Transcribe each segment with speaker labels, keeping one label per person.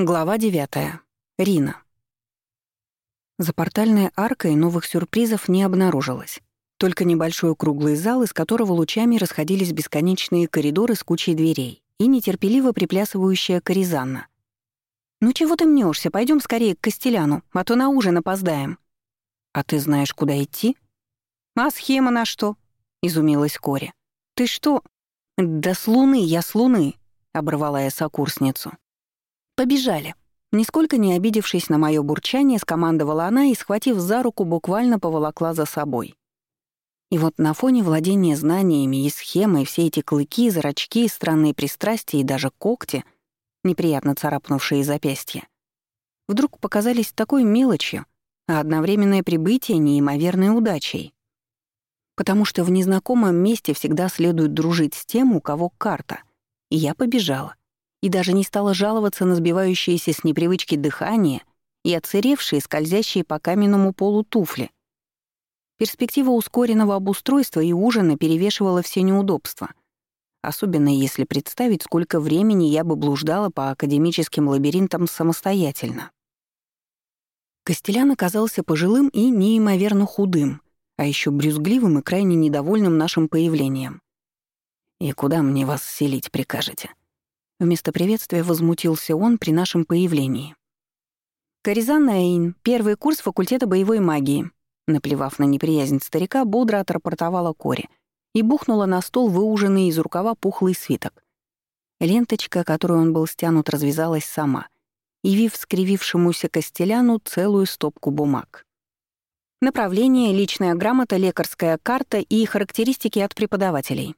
Speaker 1: Глава 9. Рина. За портальной аркой новых сюрпризов не обнаружилось. Только небольшой круглый зал, из которого лучами расходились бесконечные коридоры с кучей дверей и нетерпеливо приплясывающая Коризанна. «Ну чего ты мнешься? Пойдем скорее к Костеляну, а то на ужин опоздаем». «А ты знаешь, куда идти?» «А схема на что?» — изумилась Кори. «Ты что?» «Да с луны, я с луны», — оборвала я сокурсницу. «Побежали». Нисколько не обидевшись на моё бурчание, скомандовала она и, схватив за руку, буквально поволокла за собой. И вот на фоне владения знаниями и схемой все эти клыки, зрачки, странные пристрастия и даже когти, неприятно царапнувшие запястья, вдруг показались такой мелочью, а одновременное прибытие — неимоверной удачей. Потому что в незнакомом месте всегда следует дружить с тем, у кого карта. И я побежала и даже не стала жаловаться на сбивающееся с непривычки дыхание и отсыревшие, скользящие по каменному полу туфли. Перспектива ускоренного обустройства и ужина перевешивала все неудобства, особенно если представить, сколько времени я бы блуждала по академическим лабиринтам самостоятельно. Костелян оказался пожилым и неимоверно худым, а еще брюзгливым и крайне недовольным нашим появлением. «И куда мне вас селить прикажете?» Вместо приветствия возмутился он при нашем появлении. «Коризан Эйн, первый курс факультета боевой магии», наплевав на неприязнь старика, бодро отрапортовала Кори и бухнула на стол выуженный из рукава пухлый свиток. Ленточка, которой он был стянут, развязалась сама, явив скривившемуся Костеляну целую стопку бумаг. Направление, личная грамота, лекарская карта и характеристики от преподавателей. —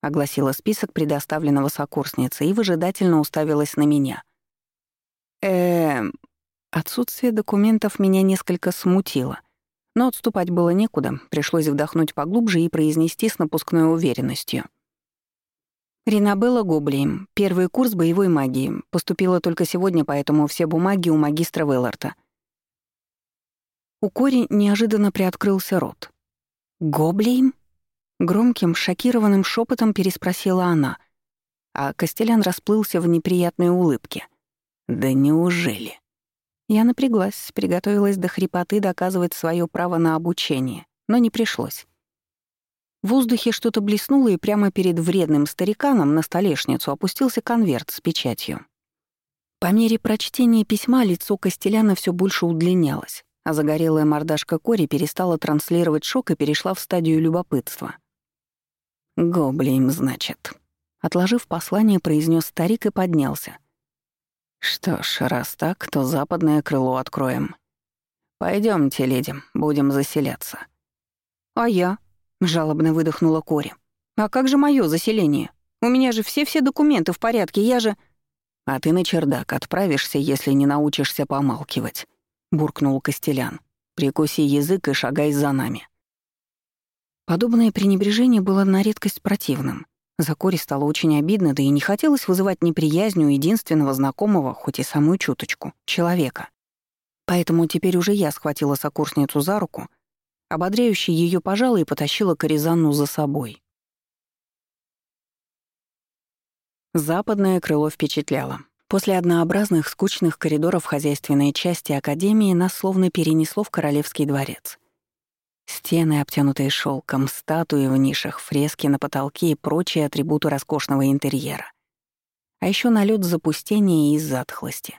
Speaker 1: огласила список предоставленного сокурсницы и выжидательно уставилась на меня. Эм... Отсутствие документов меня несколько смутило. Но отступать было некуда, пришлось вдохнуть поглубже и произнести с напускной уверенностью. Ринабелла Гоблием, первый курс боевой магии. Поступила только сегодня, поэтому все бумаги у магистра Велларта. У Кори неожиданно приоткрылся рот. «Гоблием?» Громким, шокированным шепотом переспросила она, а Костелян расплылся в неприятной улыбке. «Да неужели?» Я напряглась, приготовилась до хрипоты доказывать свое право на обучение, но не пришлось. В воздухе что-то блеснуло, и прямо перед вредным стариканом на столешницу опустился конверт с печатью. По мере прочтения письма лицо Костеляна все больше удлинялось, а загорелая мордашка Кори перестала транслировать шок и перешла в стадию любопытства — «Гоблим, значит». Отложив послание, произнес старик и поднялся. «Что ж, раз так, то западное крыло откроем. Пойдемте, леди, будем заселяться». «А я?» — жалобно выдохнула Кори. «А как же мое заселение? У меня же все-все документы в порядке, я же...» «А ты на чердак отправишься, если не научишься помалкивать», — буркнул Костелян. «Прикуси язык и шагай за нами». Подобное пренебрежение было на редкость противным. За Кори стало очень обидно, да и не хотелось вызывать неприязнь у единственного знакомого, хоть и самую чуточку, человека. Поэтому теперь уже я схватила сокурсницу за руку, ободряюще ее пожала и потащила Коризанну за собой. Западное крыло впечатляло. После однообразных скучных коридоров хозяйственной части Академии нас словно перенесло в Королевский дворец. Стены, обтянутые шелком, статуи в нишах, фрески на потолке и прочие атрибуты роскошного интерьера. А еще налет запустения и затхлости.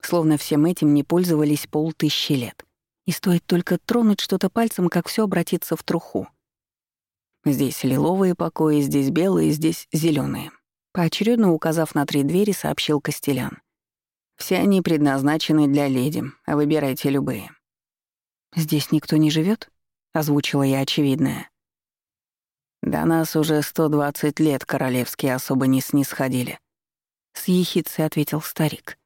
Speaker 1: Словно всем этим не пользовались полтысячи лет. И стоит только тронуть что-то пальцем, как все обратится в труху. Здесь лиловые покои, здесь белые, здесь зеленые. Поочередно указав на три двери, сообщил Костелян. Все они предназначены для леди, а выбирайте любые. Здесь никто не живет? — озвучила я очевидное. «До нас уже 120 лет королевские особо не снисходили», — с ехицей ответил старик.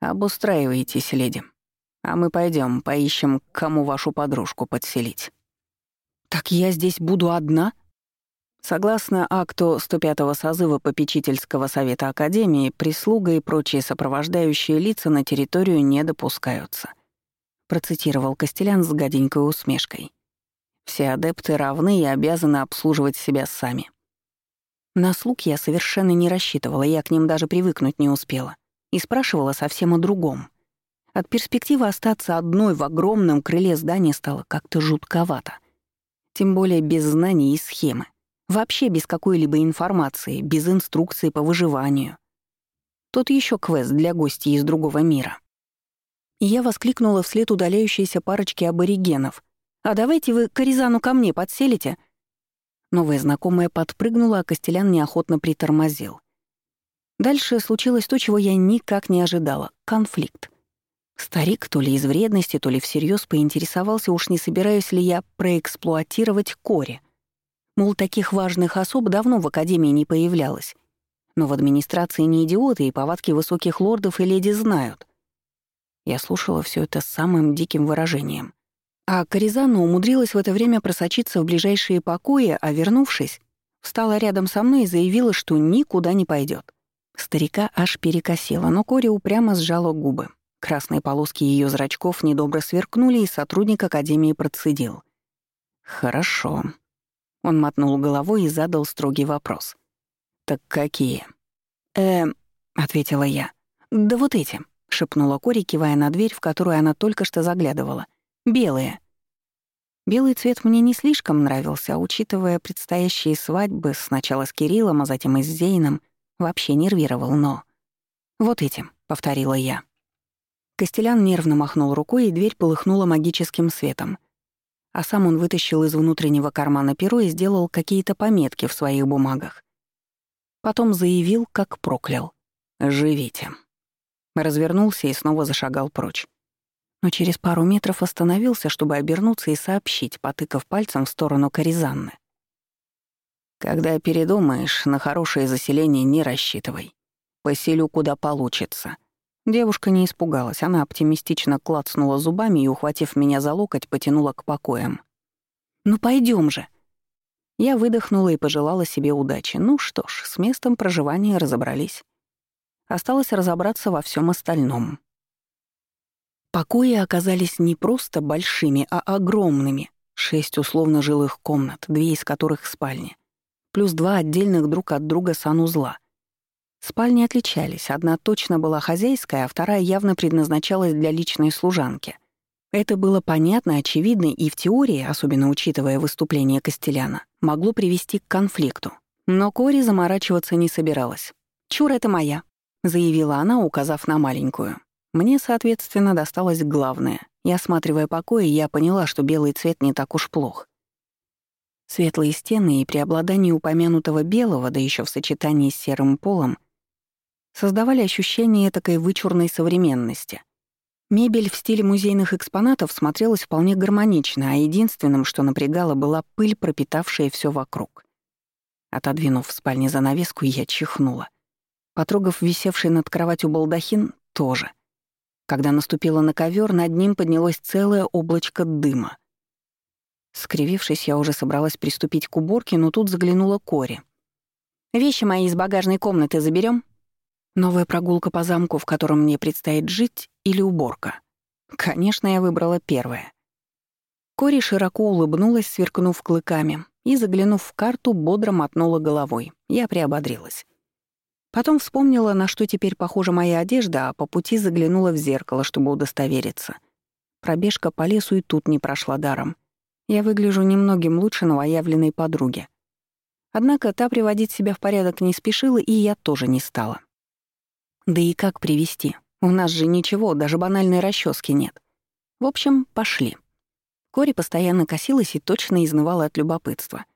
Speaker 1: «Обустраивайтесь, леди. А мы пойдем, поищем, кому вашу подружку подселить». «Так я здесь буду одна?» Согласно акту 105-го созыва попечительского совета Академии, прислуга и прочие сопровождающие лица на территорию не допускаются. Процитировал Костелян с гаденькой усмешкой. Все адепты равны и обязаны обслуживать себя сами. На слуг я совершенно не рассчитывала, я к ним даже привыкнуть не успела. и спрашивала совсем о другом. От перспективы остаться одной в огромном крыле здания стало как-то жутковато. Тем более без знаний и схемы. Вообще без какой-либо информации, без инструкции по выживанию. Тут еще квест для гостей из другого мира. И я воскликнула вслед удаляющейся парочки аборигенов. «А давайте вы Коризану ко мне подселите?» Новая знакомая подпрыгнула, а Костелян неохотно притормозил. Дальше случилось то, чего я никак не ожидала — конфликт. Старик то ли из вредности, то ли всерьез поинтересовался, уж не собираюсь ли я проэксплуатировать Кори. Мол, таких важных особ давно в Академии не появлялось. Но в администрации не идиоты, и повадки высоких лордов и леди знают. Я слушала все это с самым диким выражением. А Коризана умудрилась в это время просочиться в ближайшие покои, а вернувшись, встала рядом со мной и заявила, что никуда не пойдет. Старика аж перекосило, но Кори упрямо сжала губы. Красные полоски ее зрачков недобро сверкнули, и сотрудник Академии процедил. «Хорошо». Он мотнул головой и задал строгий вопрос. «Так какие?» «Эм...» — ответила я. «Да вот эти», — шепнула Кори, кивая на дверь, в которую она только что заглядывала. Белые. Белый цвет мне не слишком нравился, а учитывая предстоящие свадьбы сначала с Кириллом, а затем и с Зейном, вообще нервировал, но... «Вот этим», — повторила я. Костелян нервно махнул рукой, и дверь полыхнула магическим светом. А сам он вытащил из внутреннего кармана перо и сделал какие-то пометки в своих бумагах. Потом заявил, как проклял. «Живите». Развернулся и снова зашагал прочь но через пару метров остановился, чтобы обернуться и сообщить, потыкав пальцем в сторону Коризанны. «Когда передумаешь, на хорошее заселение не рассчитывай. Поселю, куда получится». Девушка не испугалась, она оптимистично клацнула зубами и, ухватив меня за локоть, потянула к покоям. «Ну пойдем же!» Я выдохнула и пожелала себе удачи. Ну что ж, с местом проживания разобрались. Осталось разобраться во всем остальном. Покои оказались не просто большими, а огромными. Шесть условно жилых комнат, две из которых спальни. Плюс два отдельных друг от друга санузла. Спальни отличались. Одна точно была хозяйская, а вторая явно предназначалась для личной служанки. Это было понятно, очевидно и в теории, особенно учитывая выступление Костеляна, могло привести к конфликту. Но Кори заморачиваться не собиралась. «Чур, это моя», — заявила она, указав на маленькую. Мне, соответственно, досталось главное, и, осматривая покои, я поняла, что белый цвет не так уж плох. Светлые стены и преобладание упомянутого белого, да еще в сочетании с серым полом, создавали ощущение такой вычурной современности. Мебель в стиле музейных экспонатов смотрелась вполне гармонично, а единственным, что напрягало, была пыль, пропитавшая все вокруг. Отодвинув в спальне занавеску, я чихнула. Потрогав висевший над кроватью балдахин, тоже. Когда наступила на ковер, над ним поднялось целое облачко дыма. Скривившись, я уже собралась приступить к уборке, но тут заглянула Кори. «Вещи мои из багажной комнаты заберем? Новая прогулка по замку, в котором мне предстоит жить, или уборка? Конечно, я выбрала первое. Кори широко улыбнулась, сверкнув клыками, и, заглянув в карту, бодро мотнула головой. Я приободрилась. Потом вспомнила, на что теперь похожа моя одежда, а по пути заглянула в зеркало, чтобы удостовериться. Пробежка по лесу и тут не прошла даром. Я выгляжу немногим лучше новоявленной подруги. Однако та приводить себя в порядок не спешила, и я тоже не стала. Да и как привести? У нас же ничего, даже банальной расчески нет. В общем, пошли. Кори постоянно косилась и точно изнывала от любопытства.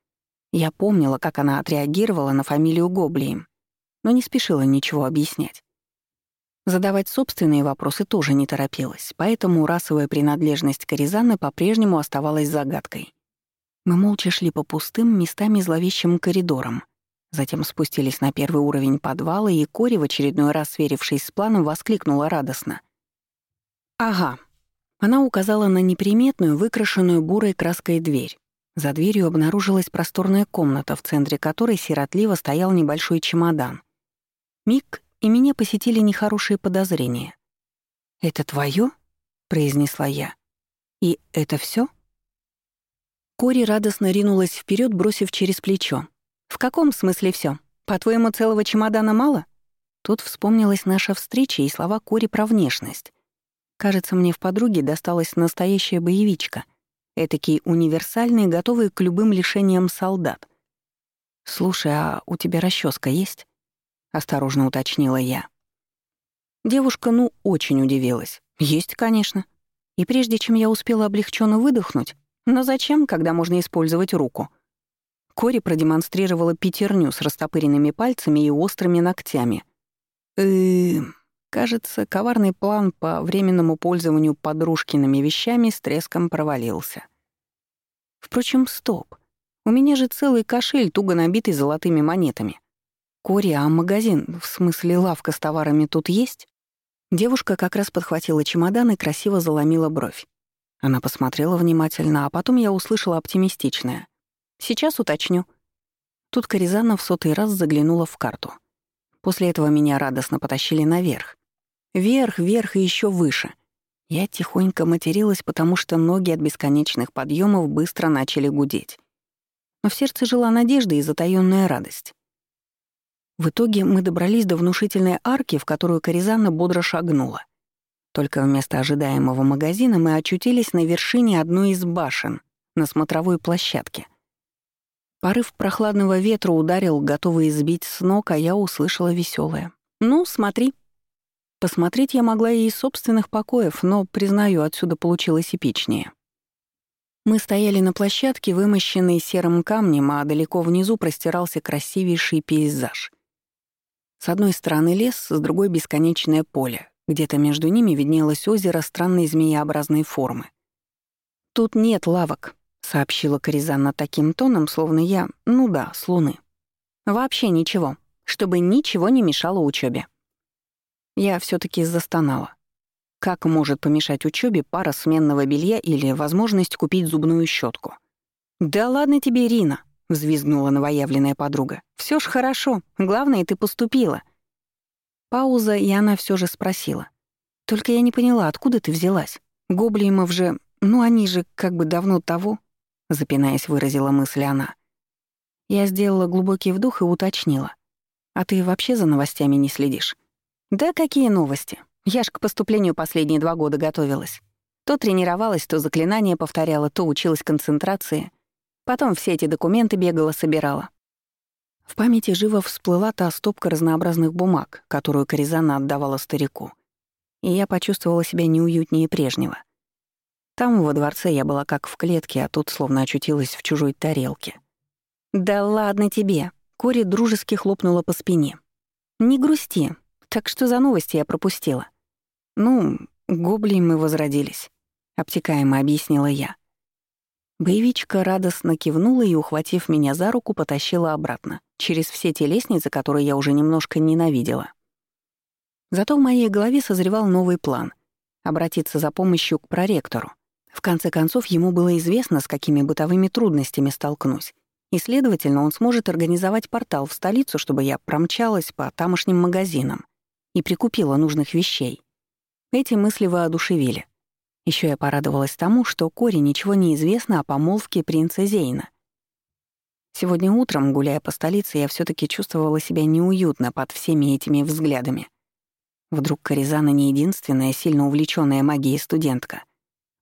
Speaker 1: Я помнила, как она отреагировала на фамилию Гоблием но не спешила ничего объяснять. Задавать собственные вопросы тоже не торопилась, поэтому расовая принадлежность Коризаны по-прежнему оставалась загадкой. Мы молча шли по пустым, местами зловещим коридорам. Затем спустились на первый уровень подвала, и Кори, в очередной раз сверившись с планом, воскликнула радостно. «Ага». Она указала на неприметную, выкрашенную бурой краской дверь. За дверью обнаружилась просторная комната, в центре которой сиротливо стоял небольшой чемодан — Миг, и меня посетили нехорошие подозрения. «Это твое? произнесла я. «И это все? Кори радостно ринулась вперед, бросив через плечо. «В каком смысле все? По-твоему, целого чемодана мало?» Тут вспомнилась наша встреча и слова Кори про внешность. Кажется, мне в подруге досталась настоящая боевичка. Этакий универсальный, готовый к любым лишениям солдат. «Слушай, а у тебя расческа есть?» — осторожно уточнила я. Девушка, ну, очень удивилась. «Есть, конечно». И прежде чем я успела облегченно выдохнуть, но зачем, когда можно использовать руку? Кори продемонстрировала пятерню с растопыренными пальцами и острыми ногтями. Э, кажется, коварный план по временному пользованию подружкиными вещами с треском провалился. Впрочем, стоп. У меня же целый кошель, туго набитый золотыми монетами. Кори, а магазин, в смысле лавка с товарами тут есть? Девушка как раз подхватила чемодан и красиво заломила бровь. Она посмотрела внимательно, а потом я услышала оптимистичное. «Сейчас уточню». Тут Коризана в сотый раз заглянула в карту. После этого меня радостно потащили наверх. Вверх, вверх и еще выше. Я тихонько материлась, потому что ноги от бесконечных подъемов быстро начали гудеть. Но в сердце жила надежда и затаённая радость. В итоге мы добрались до внушительной арки, в которую Коризанна бодро шагнула. Только вместо ожидаемого магазина мы очутились на вершине одной из башен, на смотровой площадке. Порыв прохладного ветра ударил, готовый избить с ног, а я услышала веселое. «Ну, смотри». Посмотреть я могла и из собственных покоев, но, признаю, отсюда получилось эпичнее. Мы стояли на площадке, вымощенной серым камнем, а далеко внизу простирался красивейший пейзаж. С одной стороны лес, с другой — бесконечное поле. Где-то между ними виднелось озеро странной змееобразной формы. «Тут нет лавок», — сообщила Коризанна таким тоном, словно я, ну да, с луны. «Вообще ничего, чтобы ничего не мешало учебе. Я все таки застонала. Как может помешать учебе пара сменного белья или возможность купить зубную щетку? «Да ладно тебе, Ирина», взвизгнула новоявленная подруга. Все ж хорошо, главное, ты поступила. Пауза, и она все же спросила. Только я не поняла, откуда ты взялась? Гоблимов же, ну они же как бы давно того, запинаясь, выразила мысль она. Я сделала глубокий вдох и уточнила. А ты вообще за новостями не следишь? Да какие новости? Я ж к поступлению последние два года готовилась. То тренировалась, то заклинания повторяла, то училась концентрации — Потом все эти документы бегала, собирала. В памяти живо всплыла та стопка разнообразных бумаг, которую Коризана отдавала старику. И я почувствовала себя неуютнее прежнего. Там, во дворце, я была как в клетке, а тут словно очутилась в чужой тарелке. «Да ладно тебе!» — Кори дружески хлопнула по спине. «Не грусти. Так что за новости я пропустила?» «Ну, гобли мы возродились», — обтекаемо объяснила я. Боевичка радостно кивнула и, ухватив меня за руку, потащила обратно, через все те лестницы, которые я уже немножко ненавидела. Зато в моей голове созревал новый план — обратиться за помощью к проректору. В конце концов, ему было известно, с какими бытовыми трудностями столкнусь, и, следовательно, он сможет организовать портал в столицу, чтобы я промчалась по тамошним магазинам и прикупила нужных вещей. Эти мысли воодушевили. Еще я порадовалась тому, что Кори ничего не известно о помолвке принца Зейна. Сегодня утром, гуляя по столице, я все таки чувствовала себя неуютно под всеми этими взглядами. Вдруг Коризана не единственная сильно увлеченная магией студентка.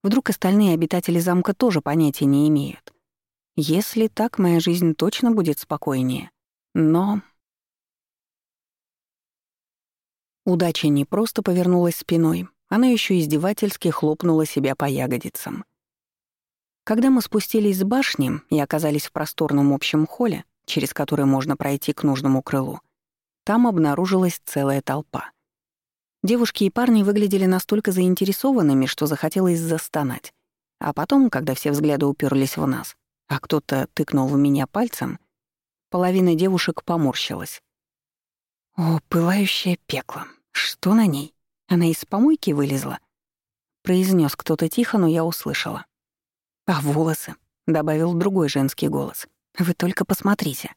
Speaker 1: Вдруг остальные обитатели замка тоже понятия не имеют. Если так, моя жизнь точно будет спокойнее. Но... Удача не просто повернулась спиной, она еще издевательски хлопнула себя по ягодицам. Когда мы спустились с башни и оказались в просторном общем холле, через который можно пройти к нужному крылу, там обнаружилась целая толпа. Девушки и парни выглядели настолько заинтересованными, что захотелось застонать. А потом, когда все взгляды уперлись в нас, а кто-то тыкнул в меня пальцем, половина девушек поморщилась. О, пылающее пекло! Что на ней? Она из помойки вылезла. Произнес кто-то тихо, но я услышала. А волосы, добавил другой женский голос. Вы только посмотрите.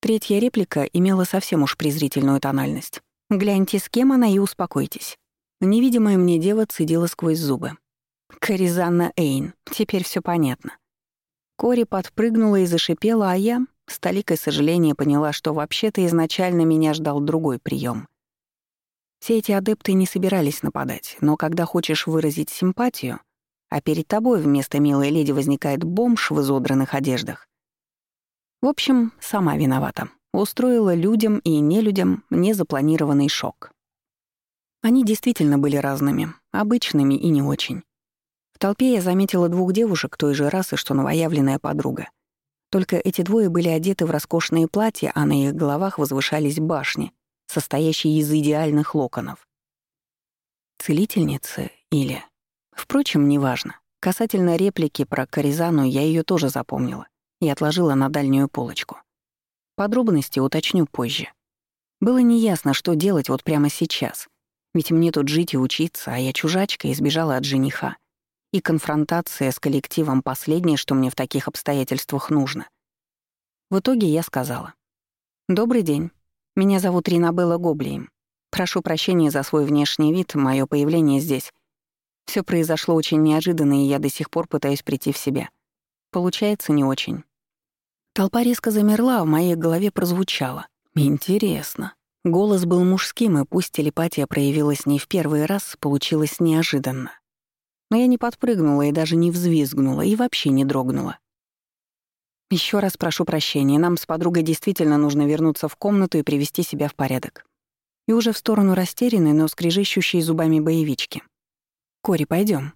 Speaker 1: Третья реплика имела совсем уж презрительную тональность. Гляньте, с кем она и успокойтесь. Невидимая мне дева цедила сквозь зубы. Коризанна Эйн, теперь все понятно. Кори подпрыгнула и зашипела, а я, с толикой сожаления поняла, что вообще-то изначально меня ждал другой прием. Все эти адепты не собирались нападать, но когда хочешь выразить симпатию, а перед тобой вместо милой леди возникает бомж в изодранных одеждах. В общем, сама виновата. Устроила людям и нелюдям незапланированный шок. Они действительно были разными, обычными и не очень. В толпе я заметила двух девушек той же расы, что новоявленная подруга. Только эти двое были одеты в роскошные платья, а на их головах возвышались башни, состоящие из идеальных локонов. Целительницы или... Впрочем, неважно. Касательно реплики про Коризану я ее тоже запомнила и отложила на дальнюю полочку. Подробности уточню позже. Было неясно, что делать вот прямо сейчас. Ведь мне тут жить и учиться, а я чужачка и сбежала от жениха. И конфронтация с коллективом — последнее, что мне в таких обстоятельствах нужно. В итоге я сказала. «Добрый день. Меня зовут Ринабелла Гоблием. Прошу прощения за свой внешний вид, мое появление здесь. Все произошло очень неожиданно, и я до сих пор пытаюсь прийти в себя. Получается не очень». Толпа резко замерла, а в моей голове прозвучало. «Интересно». Голос был мужским, и пусть телепатия проявилась не в первый раз, получилось неожиданно. Но я не подпрыгнула и даже не взвизгнула, и вообще не дрогнула. Еще раз прошу прощения, нам с подругой действительно нужно вернуться в комнату и привести себя в порядок. И уже в сторону растерянной, но скрежещущей зубами боевички. «Кори, пойдем.